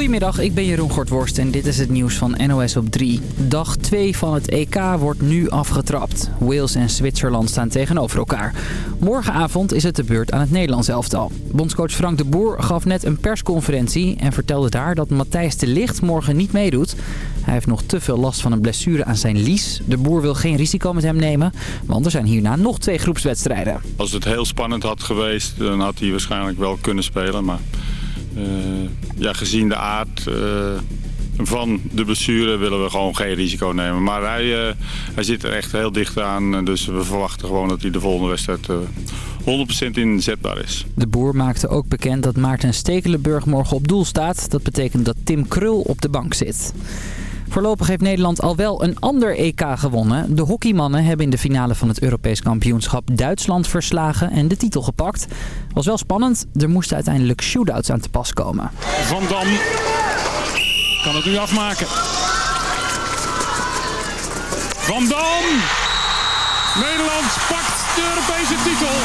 Goedemiddag, ik ben Jeroen Gortworst en dit is het nieuws van NOS op 3. Dag 2 van het EK wordt nu afgetrapt. Wales en Zwitserland staan tegenover elkaar. Morgenavond is het de beurt aan het Nederlands elftal. Bondscoach Frank de Boer gaf net een persconferentie en vertelde daar dat Matthijs de Ligt morgen niet meedoet. Hij heeft nog te veel last van een blessure aan zijn lies. De Boer wil geen risico met hem nemen, want er zijn hierna nog twee groepswedstrijden. Als het heel spannend had geweest, dan had hij waarschijnlijk wel kunnen spelen, maar... Uh, ja, gezien de aard uh, van de blessure willen we gewoon geen risico nemen. Maar hij, uh, hij zit er echt heel dicht aan. Dus we verwachten gewoon dat hij de volgende wedstrijd 100% inzetbaar is. De boer maakte ook bekend dat Maarten Stekelenburg morgen op doel staat. Dat betekent dat Tim Krul op de bank zit. Voorlopig heeft Nederland al wel een ander EK gewonnen. De hockeymannen hebben in de finale van het Europees kampioenschap Duitsland verslagen en de titel gepakt. Was wel spannend, er moesten uiteindelijk shootouts aan te pas komen. Van Dam kan het nu afmaken. Van Dam! Nederland pakt de Europese titel.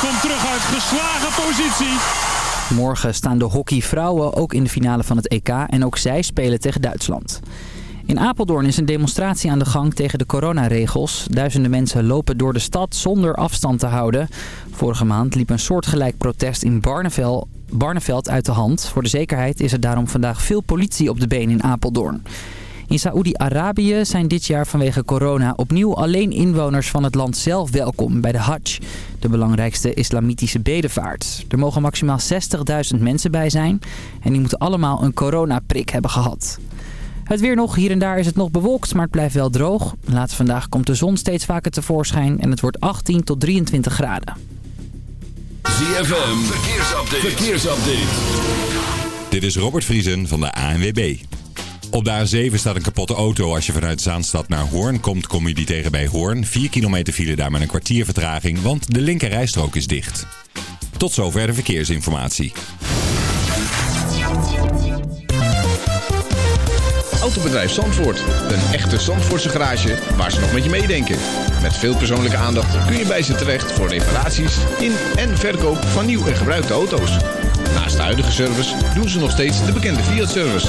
Komt terug uit geslagen positie. Morgen staan de hockeyvrouwen ook in de finale van het EK en ook zij spelen tegen Duitsland. In Apeldoorn is een demonstratie aan de gang tegen de coronaregels. Duizenden mensen lopen door de stad zonder afstand te houden. Vorige maand liep een soortgelijk protest in Barneveld, Barneveld uit de hand. Voor de zekerheid is er daarom vandaag veel politie op de been in Apeldoorn. In Saoedi-Arabië zijn dit jaar vanwege corona opnieuw alleen inwoners van het land zelf welkom bij de Hajj, de belangrijkste islamitische bedevaart. Er mogen maximaal 60.000 mensen bij zijn en die moeten allemaal een coronaprik hebben gehad. Het weer nog. Hier en daar is het nog bewolkt, maar het blijft wel droog. Later vandaag komt de zon steeds vaker tevoorschijn en het wordt 18 tot 23 graden. ZFM, verkeersupdate. verkeersupdate. Dit is Robert Vriesen van de ANWB. Op de A7 staat een kapotte auto. Als je vanuit Zaanstad naar Hoorn komt, kom je die tegen bij Hoorn. 4 kilometer file daar met een kwartier vertraging, want de linker rijstrook is dicht. Tot zover de verkeersinformatie. Autobedrijf Zandvoort. Een echte Zandvoortse garage waar ze nog met je meedenken. Met veel persoonlijke aandacht kun je bij ze terecht voor reparaties in en verkoop van nieuw en gebruikte auto's. Naast de huidige service doen ze nog steeds de bekende Fiat-service.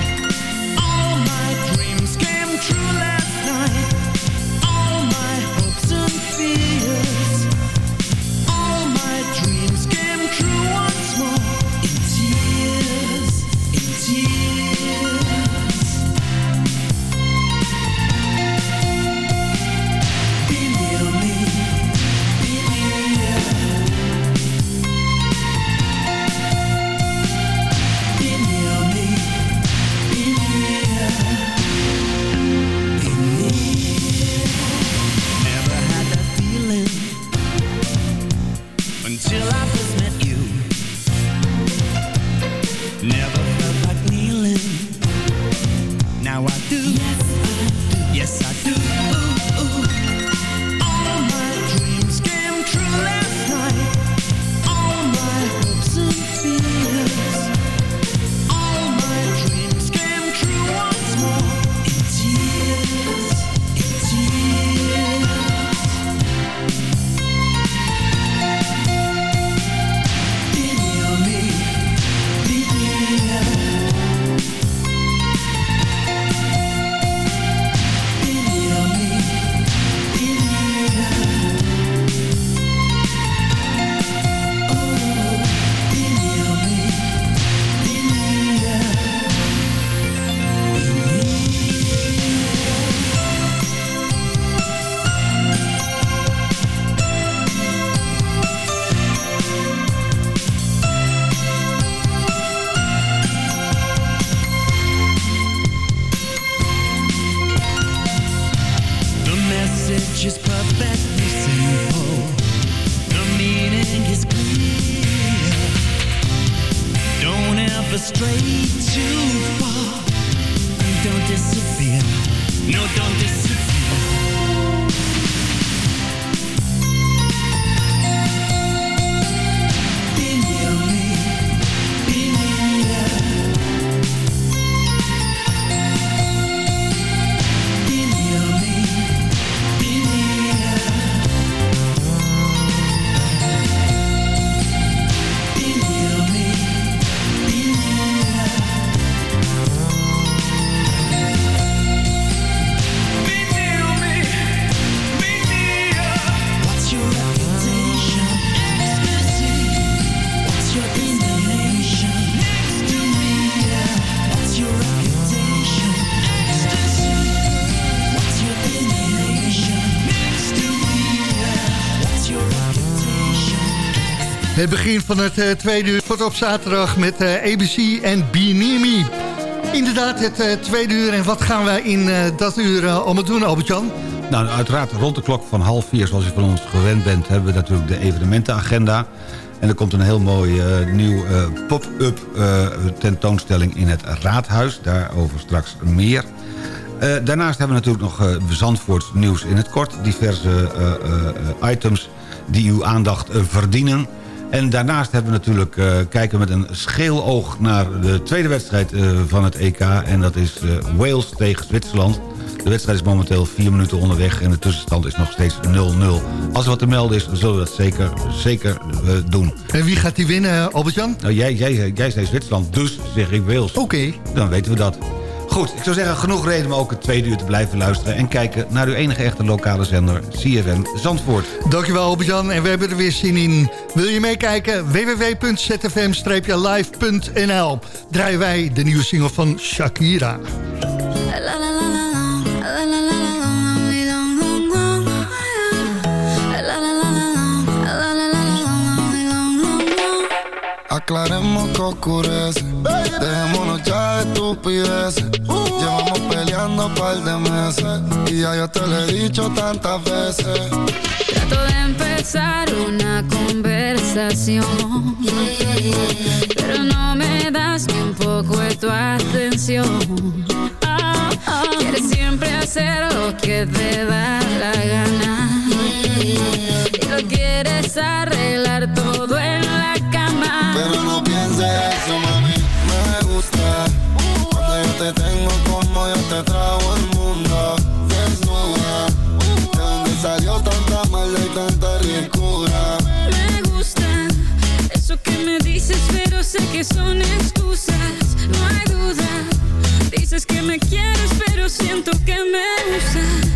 Het begin van het uh, tweede uur wordt op zaterdag met uh, eh, ABC en Binimi. Inderdaad, het uh, tweede uur. En wat gaan wij in dat uur allemaal doen, Albert-Jan? Nou, uiteraard rond de klok van half vier, zoals u van ons gewend bent... hebben we natuurlijk de evenementenagenda. En er komt een heel mooi nieuw pop-up tentoonstelling in het Raadhuis. Daarover straks meer. daarnaast hebben we natuurlijk nog Zandvoorts nieuws in het kort. Diverse items die uw aandacht verdienen... En daarnaast hebben we natuurlijk uh, kijken met een scheel oog naar de tweede wedstrijd uh, van het EK. En dat is uh, Wales tegen Zwitserland. De wedstrijd is momenteel vier minuten onderweg en de tussenstand is nog steeds 0-0. Als er wat te melden is, zullen we dat zeker, zeker doen. En wie gaat die winnen, Albert-Jan? Nou, jij, jij, jij zei Zwitserland, dus zeg ik Wales. Oké. Dan weten we dat. Goed, ik zou zeggen genoeg reden om ook het tweede uur te blijven luisteren... en kijken naar uw enige echte lokale zender, CFM Zandvoort. Dankjewel Albert-Jan en we hebben er weer zin in. Wil je meekijken? www.zfm-live.nl Draaien wij de nieuwe single van Shakira. Aclaremos que oscurece. Dejémonos ya de estupideces. Llevamos peleando un par de meses. Y ya yo te lo he dicho tantas veces. Trato de empezar una conversación. Pero no me das ni un poco de tu atención. Quieres siempre hacer lo que te da la gana. Y lo quieres arreglar todo en la pero no pienses eso, mami. Trago el mundo. Desnuda, de donde salió tanta maldad y tanta ricura. Me gusta eso que me dices, pero sé que son excusas. No hay duda. Dices que me quieres, pero siento que me usas.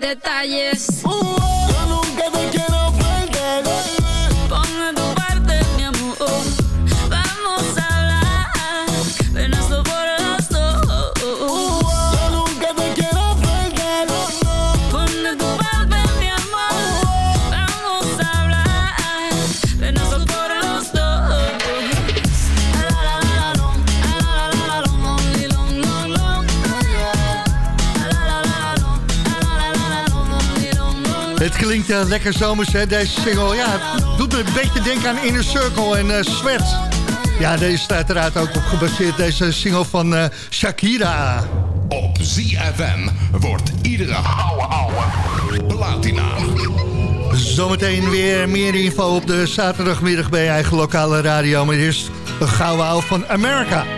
Detalles. Lekker zomers, hè, deze single. Ja, het doet me een beetje denken aan Inner Circle en eh Sweat. Ja, deze staat uiteraard ook op gebaseerd, deze single van eh, Shakira. Op ZFM wordt iedere ouwe ouwe platina. Zometeen weer meer info op de zaterdagmiddag bij je eigen lokale radio. Maar eerst een gouden ouwe van Amerika.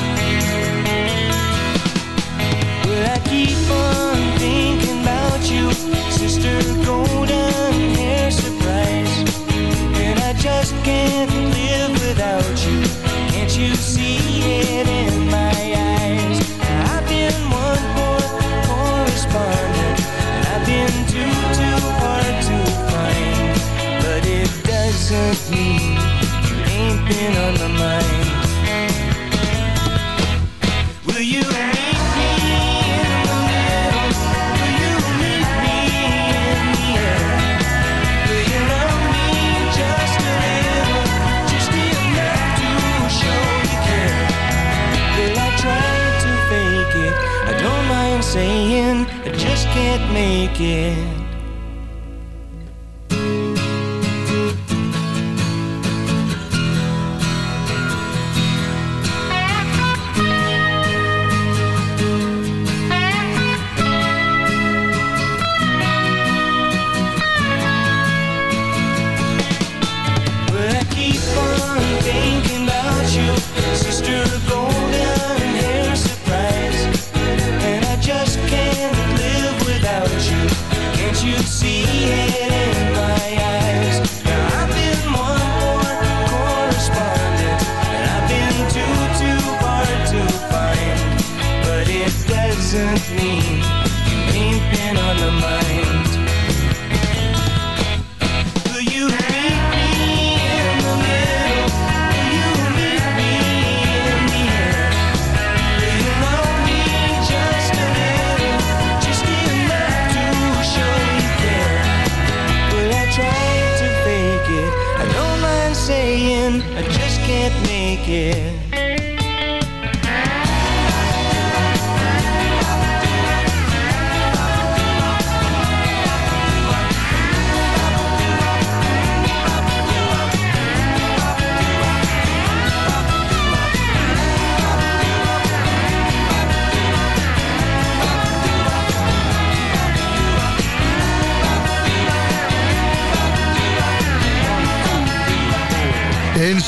Just can't live without you. Can't you see it in my eyes? I've been one poor correspondent, and I've been too, too hard to find. But it doesn't mean you ain't been on my mind. Can't make it. Doesn't you ain't been on the mind.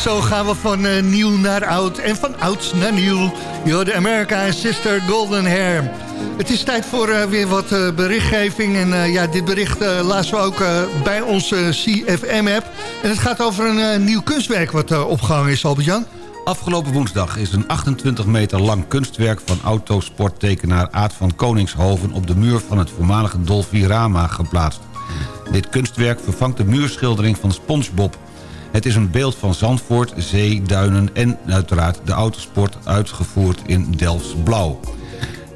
Zo gaan we van eh, nieuw naar oud en van oud naar nieuw. Yo, de America en Sister Golden Hair. Het is tijd voor eh, weer wat eh, berichtgeving. En ja, dit bericht lazen we ook bij onze CFM-app. En het gaat over een nieuw kunstwerk wat eh, opgehangen is, Albert-Jan. Afgelopen woensdag is een 28 meter lang kunstwerk... van autosporttekenaar Aad van Koningshoven... op de muur van het voormalige Dolfirama geplaatst. Dit kunstwerk vervangt de muurschildering van SpongeBob. Het is een beeld van Zandvoort, zee, duinen en uiteraard de autosport... uitgevoerd in Delfts Blauw.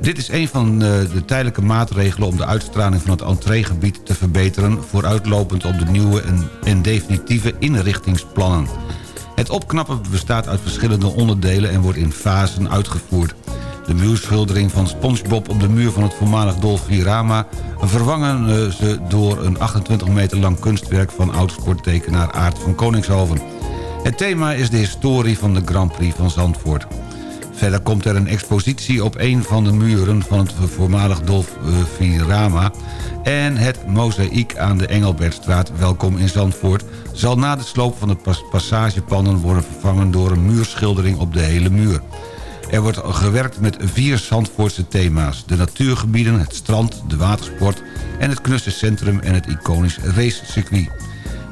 Dit is een van eh, de tijdelijke maatregelen om de uitstraling van het entreegebied te verbeteren... vooruitlopend op de nieuwe en, en definitieve inrichtingsplannen. Het opknappen bestaat uit verschillende onderdelen en wordt in fasen uitgevoerd. De muurschildering van SpongeBob op de muur van het voormalig Dolfirama... vervangen eh, ze door een 28 meter lang kunstwerk van oudsporttekenaar Aart van Koningshoven. Het thema is de historie van de Grand Prix van Zandvoort. Verder komt er een expositie op een van de muren van het voormalig Dolfirama... en het mozaïek aan de Engelbertstraat, welkom in Zandvoort... zal na de sloop van de pas passagepannen worden vervangen door een muurschildering op de hele muur. Er wordt gewerkt met vier Zandvoortse thema's. De natuurgebieden, het strand, de watersport... en het knusse centrum en het iconisch racecircuit.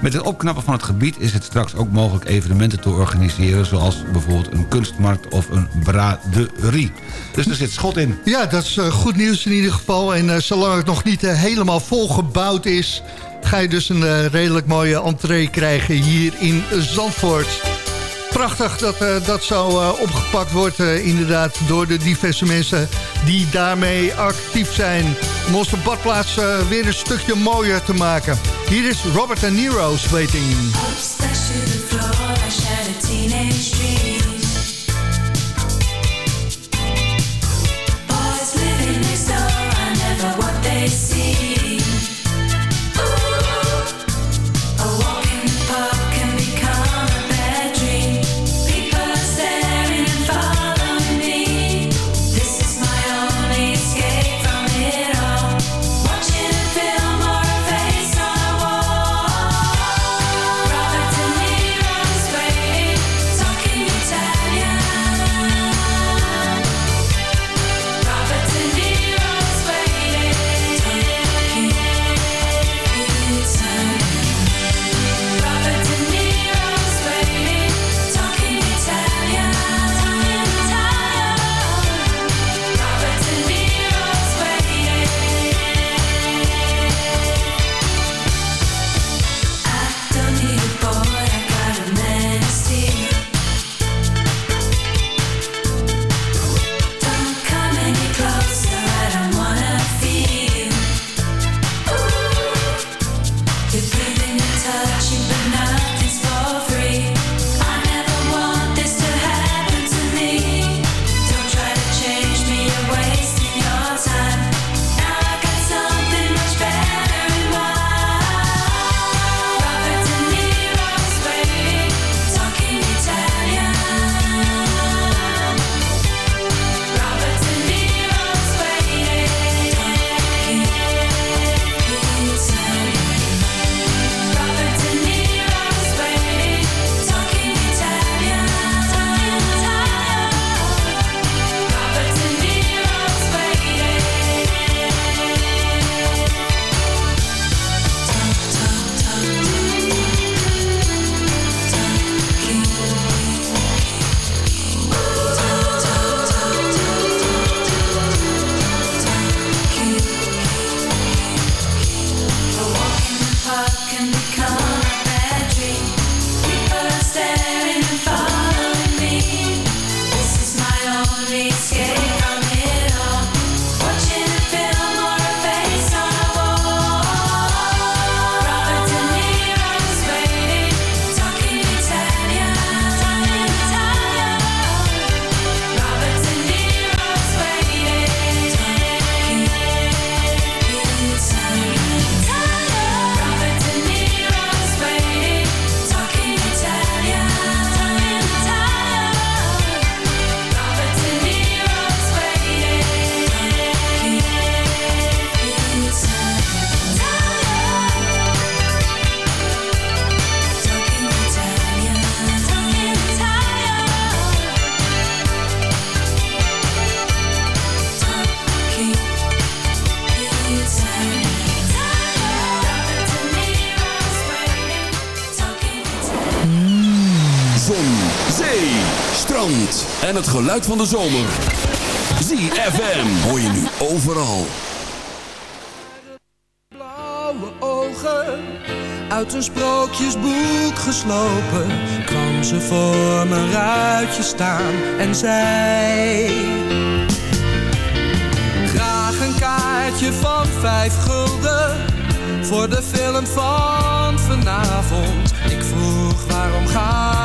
Met het opknappen van het gebied is het straks ook mogelijk evenementen te organiseren... zoals bijvoorbeeld een kunstmarkt of een braderie. Dus er zit schot in. Ja, dat is eh, goed nieuws in ieder geval. En eh, zolang het nog niet eh, helemaal volgebouwd is... ga je dus een redelijk mooie entree krijgen hier in Zandvoort. Prachtig dat eh, dat zo eh, opgepakt wordt eh, inderdaad door de diverse mensen die daarmee actief zijn. Om onze badplaats weer een stukje mooier te maken. Hier is Robert De Niro's Waiting. En het geluid van de zomer. ZFM hoor je nu overal. blauwe ogen uit een sprookjesboek geslopen kwam ze voor mijn ruitje staan en zei graag een kaartje van vijf gulden voor de film van vanavond ik vroeg waarom ga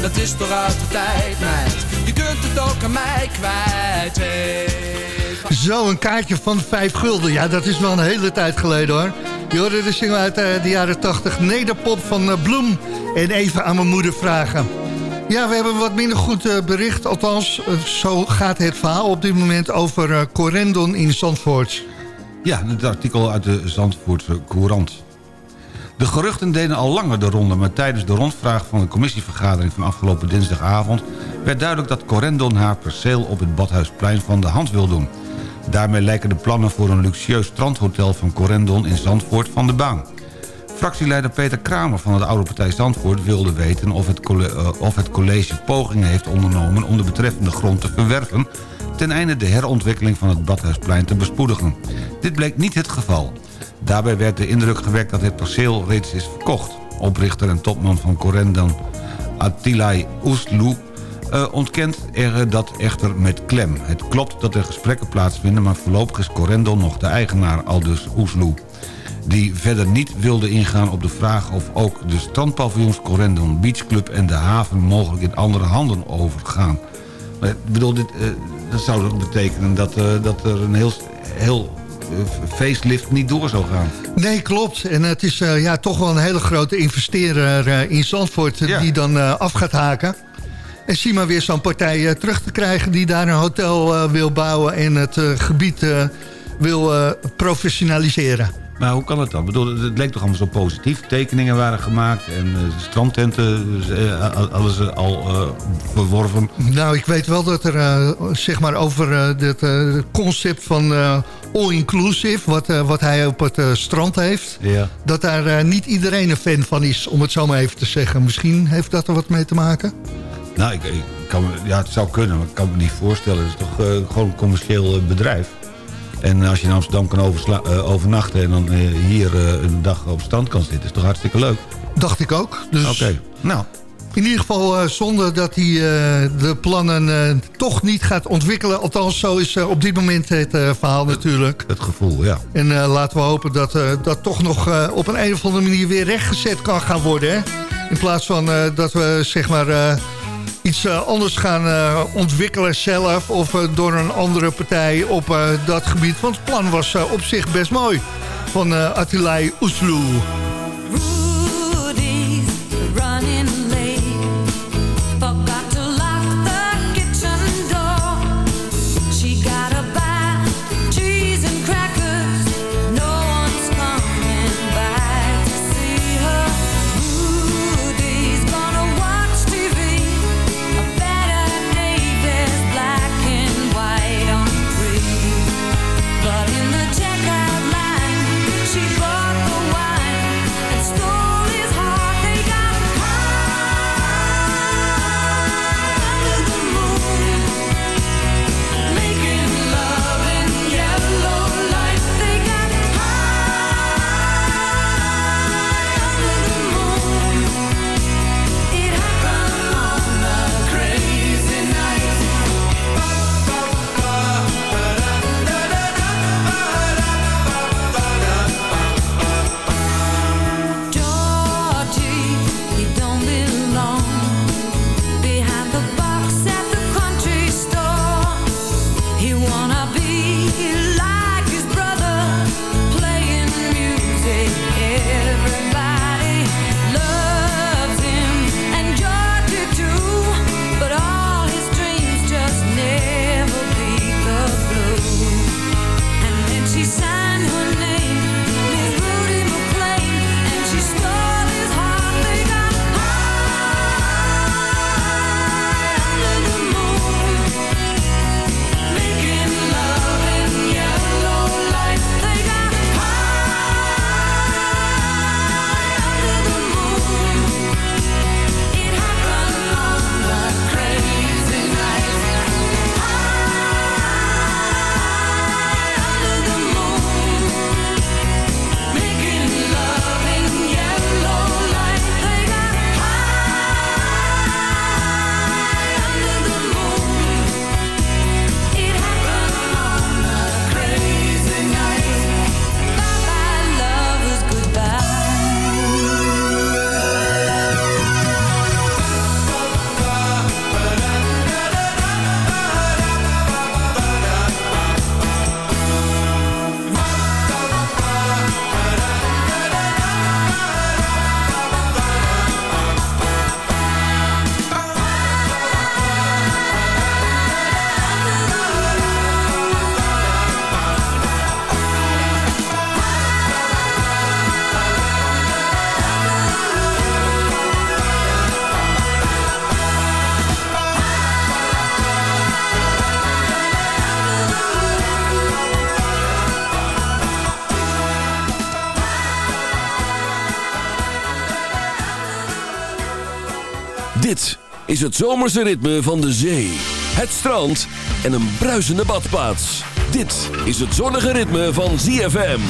dat is toch uit de tijd, meid. Je kunt het ook aan mij kwijt. Zo, een kaartje van 5 gulden. Ja, dat is wel een hele tijd geleden hoor. Je hoorde de single uit eh, de jaren 80, Nederpop van eh, Bloem. En even aan mijn moeder vragen. Ja, we hebben wat minder goed eh, bericht. Althans, zo gaat het verhaal op dit moment over eh, Corendon in Zandvoort. Ja, het artikel uit de Zandvoortse Courant. De geruchten deden al langer de ronde... maar tijdens de rondvraag van de commissievergadering van afgelopen dinsdagavond... werd duidelijk dat Corendon haar perceel op het Badhuisplein van de hand wil doen. Daarmee lijken de plannen voor een luxueus strandhotel van Corendon in Zandvoort van de baan. Fractieleider Peter Kramer van de Oude Partij Zandvoort wilde weten... Of het, eh, of het college pogingen heeft ondernomen om de betreffende grond te verwerven... ten einde de herontwikkeling van het Badhuisplein te bespoedigen. Dit bleek niet het geval. Daarbij werd de indruk gewekt dat het perceel reeds is verkocht. Oprichter en topman van Corendon, Attilai Oesloe... eh, ontkent er dat echter met klem. Het klopt dat er gesprekken plaatsvinden... maar voorlopig is Corendon nog de eigenaar, aldus Oesloe die verder niet wilde ingaan op de vraag of ook de strandpaviljoens Corendon Beach Club en de haven mogelijk in andere handen overgaan. Maar ik bedoel, dit, eh, dat zou betekenen dat, eh, dat er een heel, heel eh, facelift niet door zou gaan. Nee, klopt. En het is eh, ja, toch wel een hele grote investeerder eh, in Zandvoort... eh, Ja. die dan eh, af gaat haken. En zie maar weer zo'n partij eh, terug te krijgen... die daar een hotel eh, wil bouwen en het eh, gebied eh, wil eh, professionaliseren. Maar hoe kan het dan? Ik bedoel, het leek toch allemaal zo positief. Tekeningen waren gemaakt en eh, strandtenten eh, hadden ze al eh, verworven. Nou, ik weet wel dat er eh, zeg maar over eh, dit eh, concept van eh, all-inclusive... Wat, eh, wat hij op het eh, strand heeft... Ja. dat daar eh, niet iedereen een fan van is, om het zo maar even te zeggen. Misschien heeft dat er wat mee te maken? Nou, ik, ik kan, me- ja, het zou kunnen, maar ik kan me niet voorstellen. Het is toch eh, gewoon een commercieel eh, bedrijf. En als je in Amsterdam kan eh, overnachten... en dan eh, hier eh, een dag op strand kan zitten... is toch hartstikke leuk? Dacht ik ook. Dus Oké, nou... In ieder geval zonder dat hij de plannen toch niet gaat ontwikkelen. Althans, zo is op dit moment het verhaal natuurlijk. Het gevoel, ja. En laten we hopen dat dat toch nog op een, een of andere manier weer rechtgezet kan gaan worden. Hè? In plaats van dat we zeg maar iets anders gaan ontwikkelen zelf... of door een andere partij op dat gebied. Want het plan was op zich best mooi van Attilai Oesloe. Is het zomerse ritme van de zee, het strand en een bruisende badplaats. Dit is het zonnige ritme van ZFM.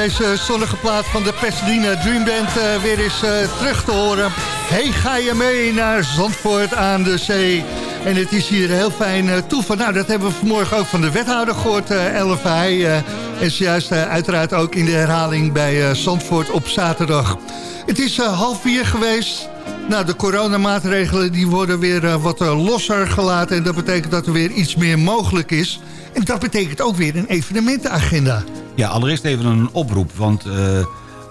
Deze zonnige plaat van de Pasadena Dream Band eh, weer eens eh, terug te horen. Hey, ga je mee naar Zandvoort aan de zee? En het is hier heel fijn uh, toeven. Nou, dat hebben we vanmorgen ook van de wethouder gehoord, uh, en zojuist uh, uiteraard ook in de herhaling bij Zandvoort op zaterdag. Het is half vier geweest. Nou, de coronamaatregelen die worden weer wat losser gelaten. En dat betekent dat er weer iets meer mogelijk is. En dat betekent ook weer een evenementenagenda. Ja, allereerst even een oproep, want uh,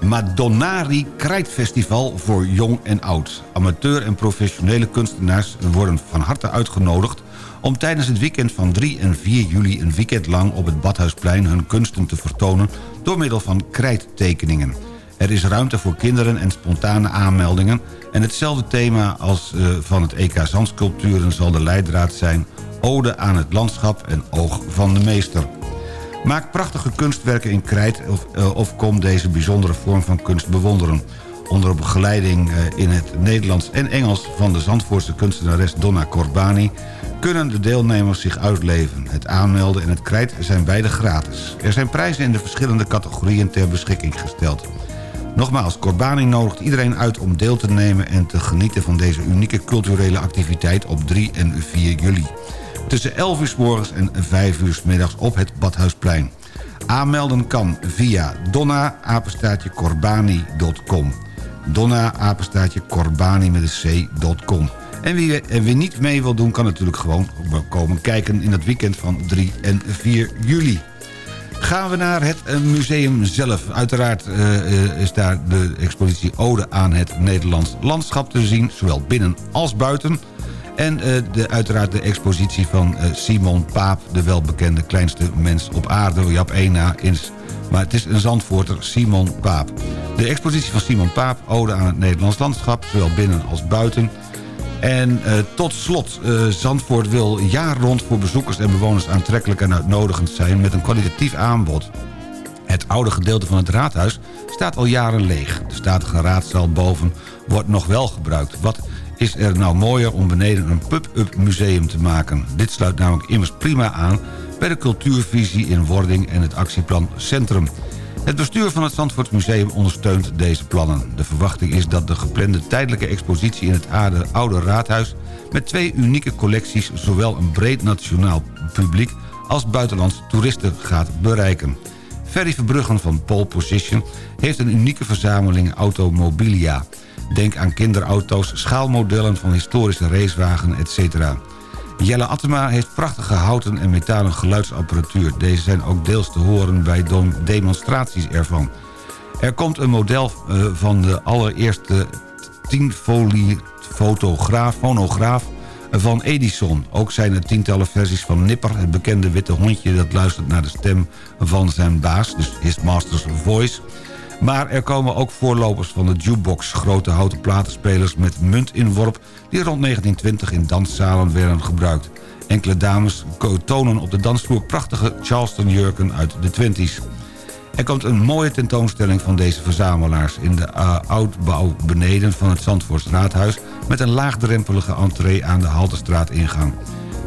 Madonnari Krijtfestival voor jong en oud. Amateur en professionele kunstenaars worden van harte uitgenodigd... om tijdens het weekend van 3 en 4 juli een weekend lang op het Badhuisplein... hun kunsten te vertonen door middel van krijttekeningen. Er is ruimte voor kinderen en spontane aanmeldingen... en hetzelfde thema als uh, van het EK Zandsculpturen zal de leidraad zijn... Ode aan het landschap en oog van de meester. Maak prachtige kunstwerken in krijt of, uh, of kom deze bijzondere vorm van kunst bewonderen. Onder begeleiding uh, in het Nederlands en Engels van de Zandvoortse kunstenares Donna Corbani... kunnen de deelnemers zich uitleven. Het aanmelden en het krijt zijn beide gratis. Er zijn prijzen in de verschillende categorieën ter beschikking gesteld. Nogmaals, Corbani nodigt iedereen uit om deel te nemen... en te genieten van deze unieke culturele activiteit op 3 en 4 juli tussen 11 uur s morgens en 5 uur s middags op het Badhuisplein. Aanmelden kan via donna-corbani.com. Donna-corbani met een c.com. En wie, en wie niet mee wil doen, kan natuurlijk gewoon komen kijken in het weekend van 3 en 4 juli. Gaan we naar het eh, museum zelf. Uiteraard eh, eh, is daar de expositie Ode aan het Nederlands landschap te zien. Zowel binnen als buiten. En de, uiteraard de expositie van Simon Paap... de welbekende kleinste mens op aarde. Jap 1 na is maar het is een Zandvoorter, Simon Paap. De expositie van Simon Paap, Ode aan het Nederlands landschap... zowel binnen als buiten... En uh, tot slot, Zandvoort wil jaar rond voor bezoekers en bewoners aantrekkelijk en uitnodigend zijn met een kwalitatief aanbod. Het oude gedeelte van het raadhuis staat al jaren leeg. De statige raadzaal boven wordt nog wel gebruikt. Wat is er nou mooier om beneden een pub-up museum te maken? Dit sluit namelijk immers prima aan bij de cultuurvisie in wording en het actieplan Centrum. Het bestuur van het Zandvoortsmuseum ondersteunt deze plannen. De verwachting is dat de geplande tijdelijke expositie in het oude raadhuis... met twee unieke collecties zowel een breed nationaal publiek... als buitenlandse toeristen gaat bereiken. Ferry Verbruggen van Pole Position heeft een unieke verzameling automobilia. Denk aan kinderauto's, schaalmodellen van historische racewagen, etc. Jelle Attema heeft prachtige houten en metalen geluidsapparatuur. Deze zijn ook deels te horen bij demonstraties ervan. Er komt een model eh, van de allereerste 10-folie fotograaf, fonograaf van Edison. Ook zijn er tientallen versies van Nipper, het bekende witte hondje... dat luistert naar de stem van zijn baas, dus His Master's Voice... Maar er komen ook voorlopers van de jukebox. Grote houten platenspelers met muntinworp... die rond 1920 in danszalen werden gebruikt. Enkele dames tonen op de dansvloer prachtige Charleston-jurken uit de 20s. Er komt een mooie tentoonstelling van deze verzamelaars... in de uh, oudbouw beneden van het Zandvoorts Raadhuis... met een laagdrempelige entree aan de Haltestraat ingang.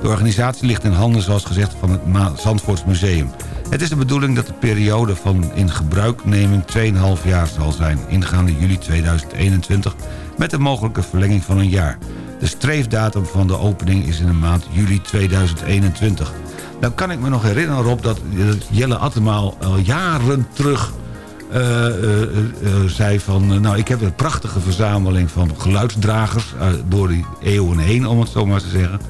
De organisatie ligt in handen, zoals gezegd, van het Zandvoorts Museum. Het is de bedoeling dat de periode van in gebruikneming 2,5 jaar zal zijn... ingaande juli 2021 met een mogelijke verlenging van een jaar. De streefdatum van de opening is in de maand juli 2021. Nou kan ik me nog herinneren, Rob, dat Jelle Attemaal al jaren terug... Uh, uh, uh, zei van... nou, ik heb een prachtige verzameling van geluidsdragers... door die eeuwen heen, om het zo maar te zeggen...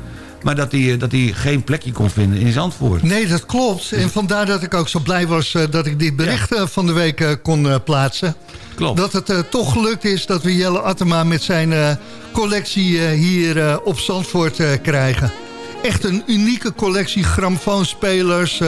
Maar dat hij, dat hij geen plekje kon vinden in Zandvoort. Nee, dat klopt. En vandaar dat ik ook zo blij was uh, dat ik dit bericht uh, van de week kon plaatsen. Klopt. Dat het toch gelukt is dat we Jelle Attema met zijn collectie hier op Zandvoort krijgen. Echt een unieke collectie gramfoonspelers,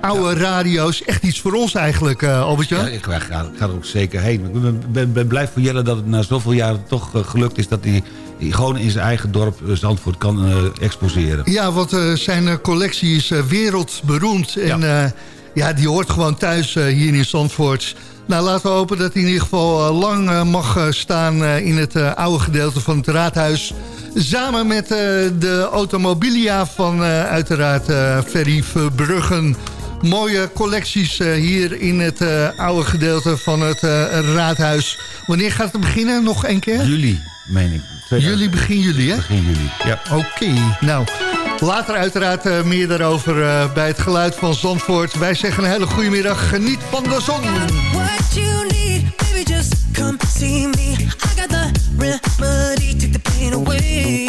oude ja. radio's. Echt iets voor ons eigenlijk, Albertje. Ja, ik ga, ga, er ook zeker heen. Ik ben, ben, ben, blij voor Jelle dat het na zoveel jaren toch gelukt is... dat hij gewoon in zijn eigen dorp Zandvoort kan exposeren. Ja, want zijn collectie is wereldberoemd. En ja. ja. die hoort gewoon thuis hier in Zandvoort. Nou, laten we hopen dat hij in ieder geval lang mag staan in het oude gedeelte van het raadhuis. Samen met de automobilia van uiteraard Ferry Verbruggen. Mooie collecties hier in het oude gedeelte van het raadhuis. Wanneer gaat het beginnen? Nog een keer? Juli, meen ik. Jullie begin juli, hè? Begin juli, ja. Oké, okay, nou... Later uiteraard uh, meer daarover uh, bij het geluid van Zandvoort. Wij zeggen een hele goede middag. Geniet van de zon. What you need, baby, just come see me. I got the remedy, take the pain away.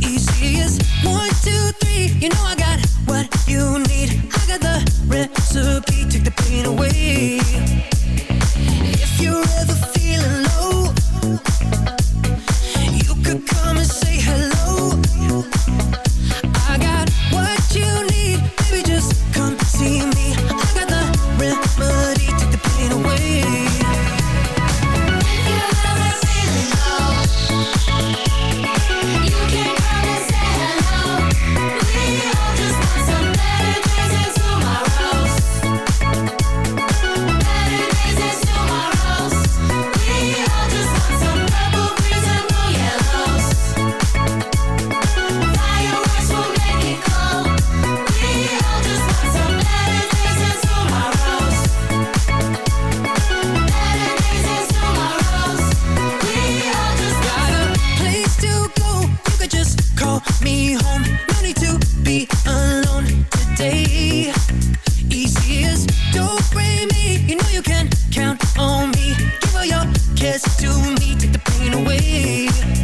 Easy as one, two, three. You know I got what you need. I got the recipe, take the pain away. If you're ever feeling low... you.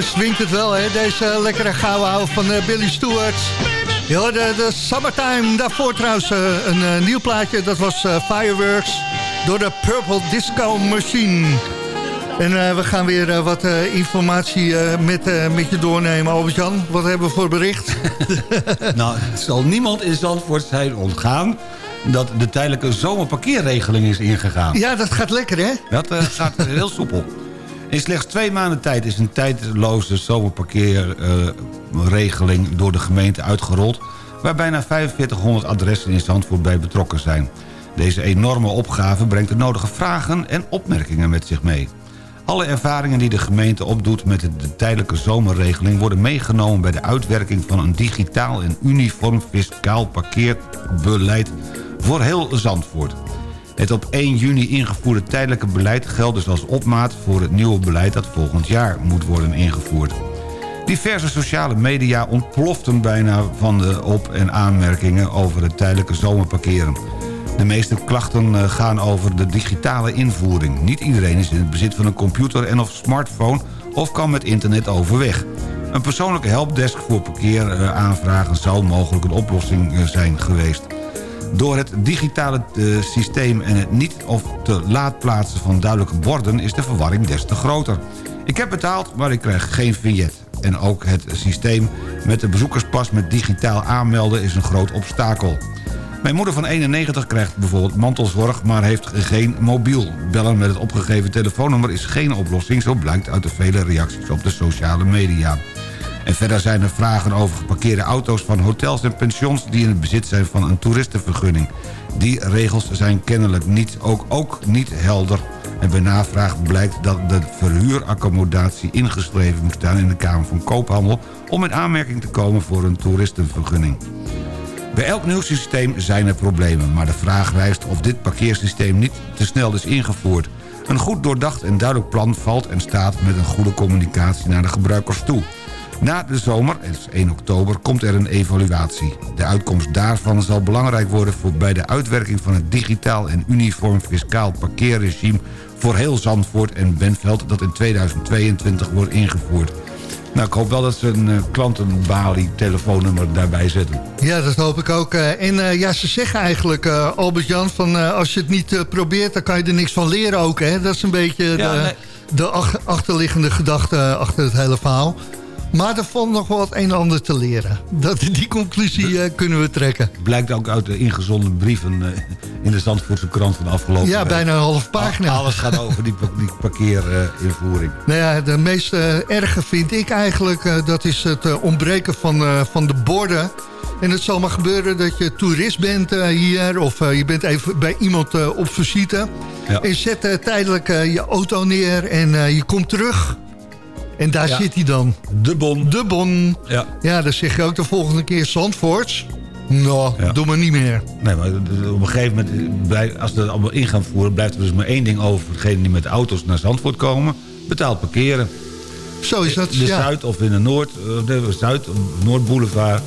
Swingt het wel, hè? Deze lekkere gouden hou van uh, Billy Stewart. Je hoorde de Summertime. Daarvoor trouwens uh, een nieuw plaatje. Dat was Fireworks door de Purple Disco Machine. En we gaan weer wat informatie met, met je doornemen. Albert-Jan, wat hebben we voor bericht? nou, het zal niemand in Zandvoort zijn ontgaan dat de tijdelijke zomerparkeerregeling is ingegaan. Ja, dat gaat lekker, hè? Dat gaat heel soepel. In slechts twee maanden tijd is een tijdloze zomerparkeerregeling uh, door de gemeente uitgerold... waar bijna 4500 adressen in Zandvoort bij betrokken zijn. Deze enorme opgave brengt de nodige vragen en opmerkingen met zich mee. Alle ervaringen die de gemeente opdoet met de tijdelijke zomerregeling... worden meegenomen bij de uitwerking van een digitaal en uniform fiscaal parkeerbeleid voor heel Zandvoort. Het op 1 juni ingevoerde tijdelijke beleid geldt dus als opmaat... voor het nieuwe beleid dat volgend jaar moet worden ingevoerd. Diverse sociale media ontploften bijna van de op- en aanmerkingen... over het tijdelijke zomerparkeren. De meeste klachten eh, gaan over de digitale invoering. Niet iedereen is in het bezit van een computer en of smartphone... of kan met internet overweg. Een persoonlijke helpdesk voor parkeeraanvragen zou mogelijk een oplossing eh, zijn geweest. Door het digitale uh, systeem en het niet of te laat plaatsen van duidelijke borden... is de verwarring des te groter. Ik heb betaald, maar ik krijg geen vignet. En ook het systeem met de bezoekerspas met digitaal aanmelden is een groot obstakel. Mijn moeder van 91 krijgt bijvoorbeeld mantelzorg, maar heeft geen mobiel. Bellen met het opgegeven telefoonnummer is geen oplossing... zo blijkt uit de vele reacties op de sociale media. En verder zijn er vragen over geparkeerde auto's van hotels en pensions... die in het bezit zijn van een toeristenvergunning. Die regels zijn kennelijk niet, ook, ook niet helder. En bij navraag blijkt dat de verhuuraccommodatie ingeschreven moet staan... in de Kamer van Koophandel om in aanmerking te komen voor een toeristenvergunning. Bij elk nieuw systeem zijn er problemen, maar de vraag rijst of dit parkeersysteem niet te snel is ingevoerd. Een goed doordacht en duidelijk plan valt en staat met een goede communicatie naar de gebruikers toe. Na de zomer, het is 1 oktober, komt er een evaluatie. De uitkomst daarvan zal belangrijk worden voor bij de uitwerking van het digitaal en uniform fiscaal parkeerregime voor heel Zandvoort en Benveld dat in 2022 wordt ingevoerd. Nou, ik hoop wel dat ze een uh, klantenbalie telefoonnummer daarbij zetten. Ja, dat hoop ik ook. Uh, en uh, ja, ze zeggen eigenlijk, Albert-Jan, van als je het niet probeert... dan kan je er niks van leren ook, hè? Dat is een beetje ja, de, nee. de ach achterliggende gedachte achter het hele verhaal. Maar er valt nog wel wat een en ander te leren. Dat, die conclusie uh, kunnen we trekken. Blijkt ook uit de ingezonden brieven uh, in de Zandvoortse krant van de afgelopen Ja, bijna een half pagina. Alles gaat over die, die parkeerinvoering. Nou ja, de meest erge vind ik eigenlijk... dat is het ontbreken van, van de borden... En het zal maar gebeuren dat je toerist bent uh, hier... of uh, je bent even bij iemand uh, op visite. Ja. En zet tijdelijk je auto neer en je komt terug... En daar ja. zit hij dan. De bon. De bon. Ja. Ja, dan zeg je ook de volgende keer Zandvoorts. Nou, ja. doe maar niet meer. Nee, maar op een gegeven moment, als ze dat allemaal in gaan voeren... blijft er dus maar één ding over voor degenen die met auto's naar Zandvoort komen. Betaald parkeren. Zo is dat, De ja. Zuid of in de Noord, de Zuid, Noordboulevard.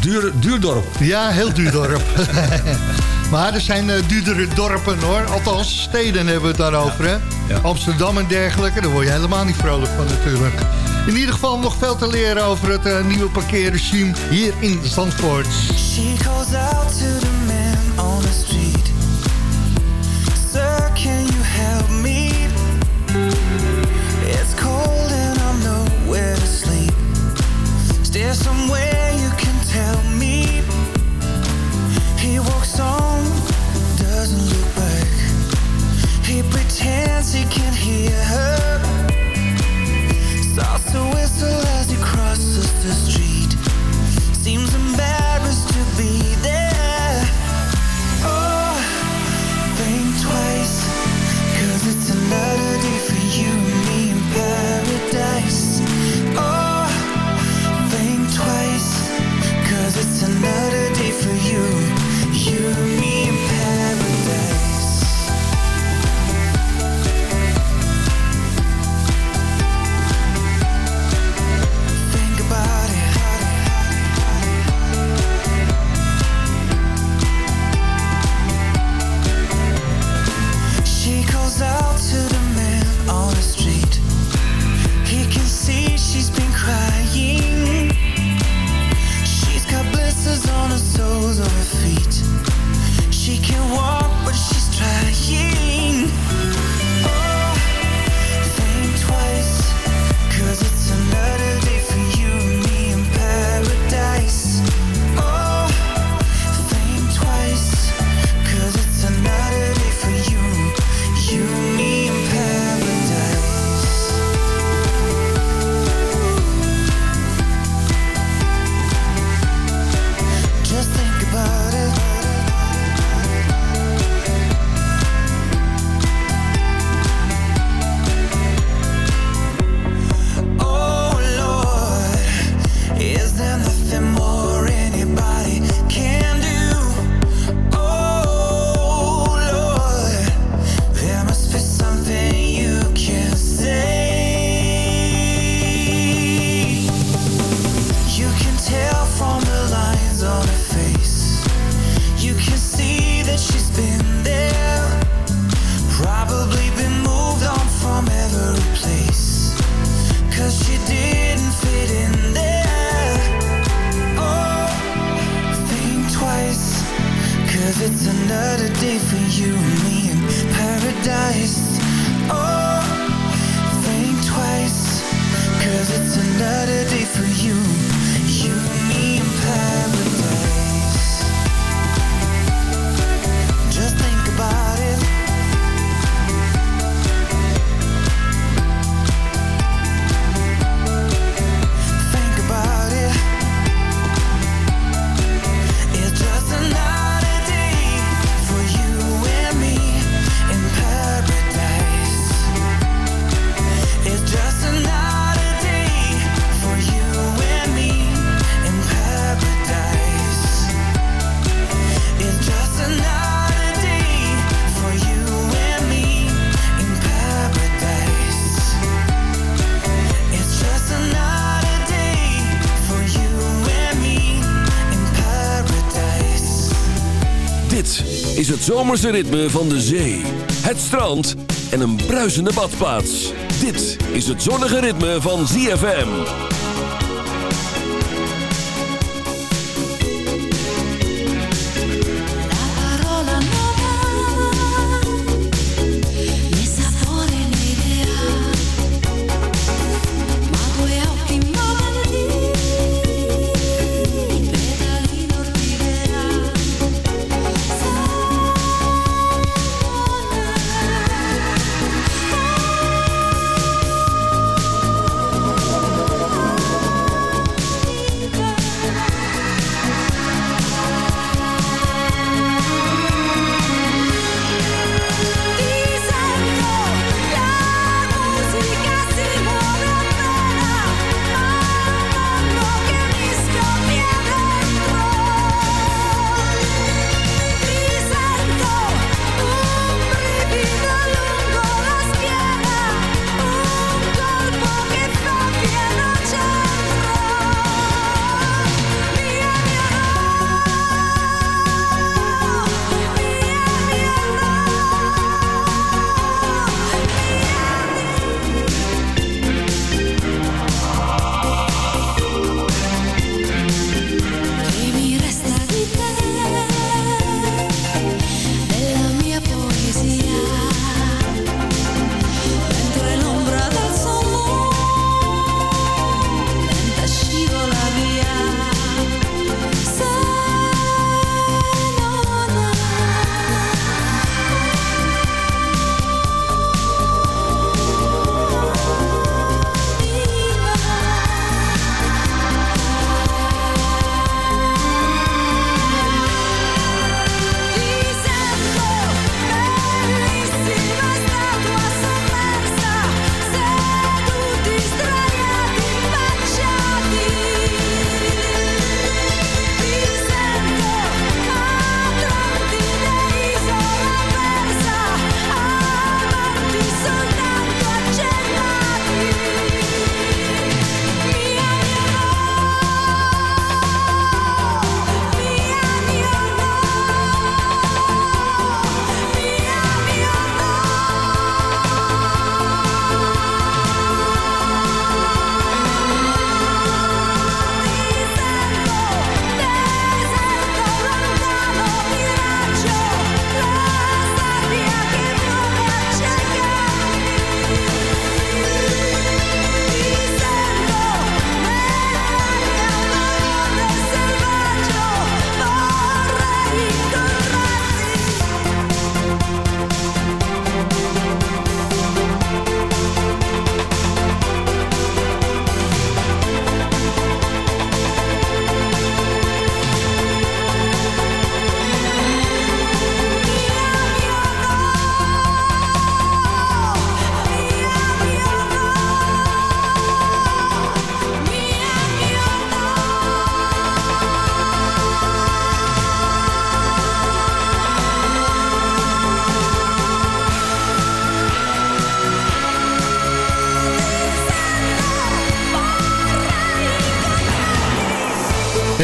Duur, duurdorp. Ja, heel duurdorp. maar er zijn uh, duurdere dorpen hoor. Althans, steden hebben we het daarover. Ja. Hè? Ja. Amsterdam en dergelijke. Daar word je helemaal niet vrolijk van natuurlijk. In ieder geval nog veel te leren over het uh, nieuwe parkeerregime hier in Zandvoort. She calls out to the man on the street. Sir, can you help me? It's cold and I'm nowhere to sleep. Is there somewhere you can tell me? The street. Seems embarrassed to be there. Zomerse ritme van de zee, het strand en een bruisende badplaats. Dit is het zonnige ritme van ZFM.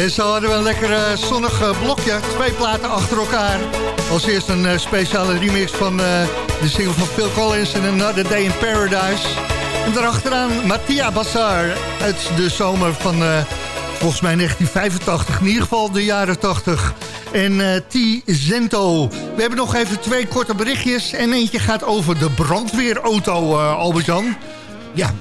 Zo hadden we een lekker eh, zonnig eh, blokje. Twee platen achter elkaar. Als eerst een eh, speciale remix van de single van Phil Collins en Another Day in Paradise. En daarachteraan Mattia Bassar uit de zomer van volgens mij 1985. In ieder geval de jaren 80. En T. Zento. We hebben nog even twee korte berichtjes. En eentje gaat over de brandweerauto, Albert-Jan. Ja,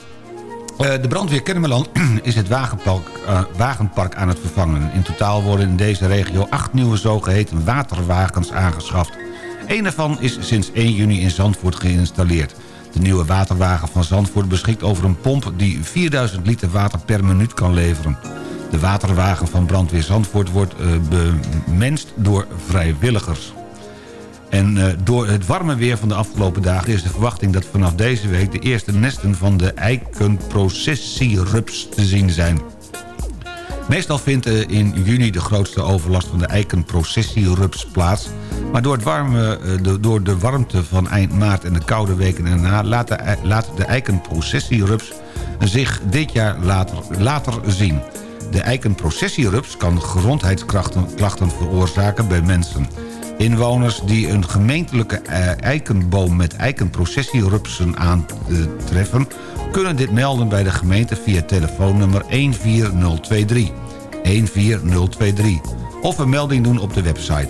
de brandweer Kennemerland is het wagenpark, eh, wagenpark aan het vervangen. In totaal worden in deze regio acht nieuwe zogeheten waterwagens aangeschaft. Eén daarvan is sinds 1 juni in Zandvoort geïnstalleerd. De nieuwe waterwagen van Zandvoort beschikt over een pomp... die 4000 liter water per minuut kan leveren. De waterwagen van brandweer Zandvoort wordt eh, bemenst door vrijwilligers. En eh, door het warme weer van de afgelopen dagen is de verwachting dat vanaf deze week de eerste nesten van de eikenprocessierups te zien zijn. Meestal vindt in juni de grootste overlast van de eikenprocessierups plaats. Maar door, het warme, eh, de, door de warmte van eind maart en de koude weken erna... laat de, de eikenprocessierups zich dit jaar later, later zien. De eikenprocessierups kan gezondheidsklachten klachten veroorzaken bij mensen. Inwoners die een gemeentelijke eh, eikenboom met eikenprocessierupsen aantreffen... kunnen dit melden bij de gemeente via telefoonnummer 14023. 14023. Of een melding doen op de website.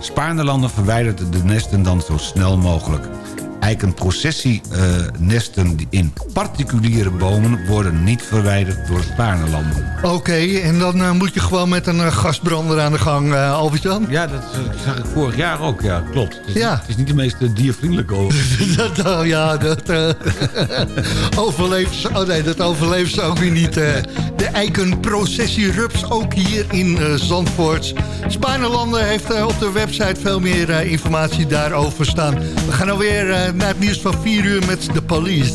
Spaarnelanden verwijdert de nesten dan zo snel mogelijk. Eikenprocessienesten in particuliere bomen worden niet verwijderd door Spaarnelanden. Oké, en dan eh, moet je gewoon met een eh, gasbrander aan de gang, eh Albert-Jan? Ja, dat zag ik vorig jaar ook, ja, klopt. Het is, Ja. niet, het is niet de meest diervriendelijke dat, oh, ja, dat overleeft ze. Oh nee, dat overleeft ze ook weer niet. eh. de eikenprocessierups ook hier in eh, Zandvoort. Spaarnelanden heeft op de website veel meer eh, informatie daarover staan. We gaan alweer naar het nieuws van 4 uur met de police.